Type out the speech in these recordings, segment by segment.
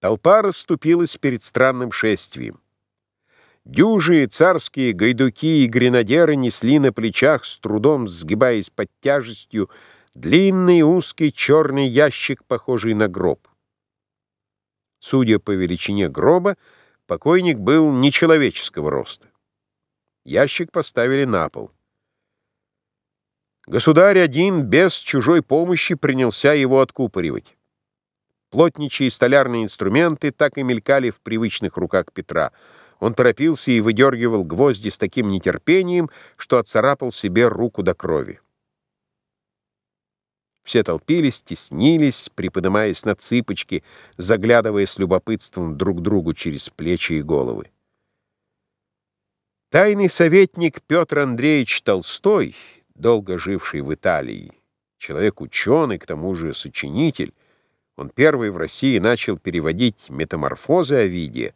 Толпа расступилась перед странным шествием. Дюжи, царские гайдуки и гренадеры несли на плечах, с трудом сгибаясь под тяжестью, длинный узкий черный ящик, похожий на гроб. Судя по величине гроба, покойник был нечеловеческого роста. Ящик поставили на пол. Государь один без чужой помощи принялся его откупоривать. Плотничьи и столярные инструменты так и мелькали в привычных руках Петра. Он торопился и выдергивал гвозди с таким нетерпением, что отцарапал себе руку до крови. Все толпились, теснились, приподнимаясь на цыпочки, заглядывая с любопытством друг другу через плечи и головы. Тайный советник Петр Андреевич Толстой, долго живший в Италии, человек ученый, к тому же сочинитель, он первый в России начал переводить метаморфозы Овидия,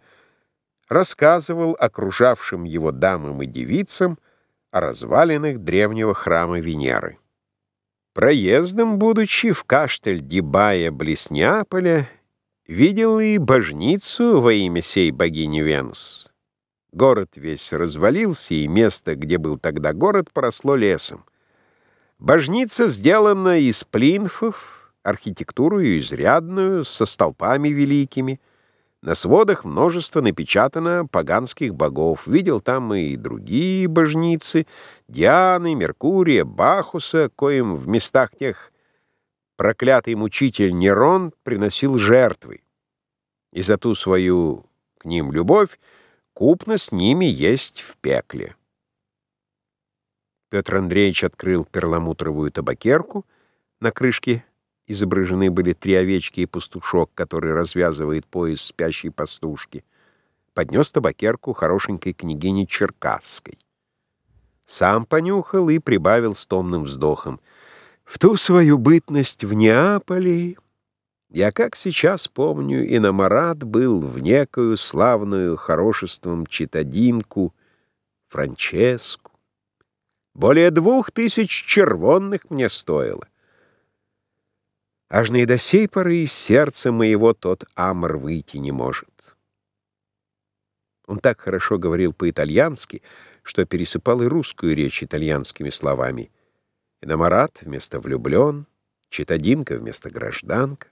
рассказывал окружавшим его дамам и девицам о развалинах древнего храма Венеры. Проездом, будучи в Каштель-Дибая близ Неаполя, видел и божницу во имя сей богини Венус. Город весь развалился, и место, где был тогда город, поросло лесом. Божница сделана из плинфов, архитектуру изрядную, со столпами великими. На сводах множество напечатано поганских богов. Видел там и другие божницы, Дианы, Меркурия, Бахуса, коим в местах тех проклятый мучитель Нерон приносил жертвы. И за ту свою к ним любовь купно с ними есть в пекле. Петр Андреевич открыл перламутровую табакерку на крышке Изображены были три овечки и пастушок, который развязывает пояс спящей пастушки. Поднес табакерку хорошенькой княгине Черкасской. Сам понюхал и прибавил с томным вздохом. В ту свою бытность в Неаполе я, как сейчас помню, и на Марат был в некую славную хорошеством читадинку Франческу. Более двух тысяч червонных мне стоило. Аж и до сей поры из сердца моего тот амр выйти не может. Он так хорошо говорил по-итальянски, что пересыпал и русскую речь итальянскими словами. Иномарат вместо влюблен, читадинка вместо гражданка.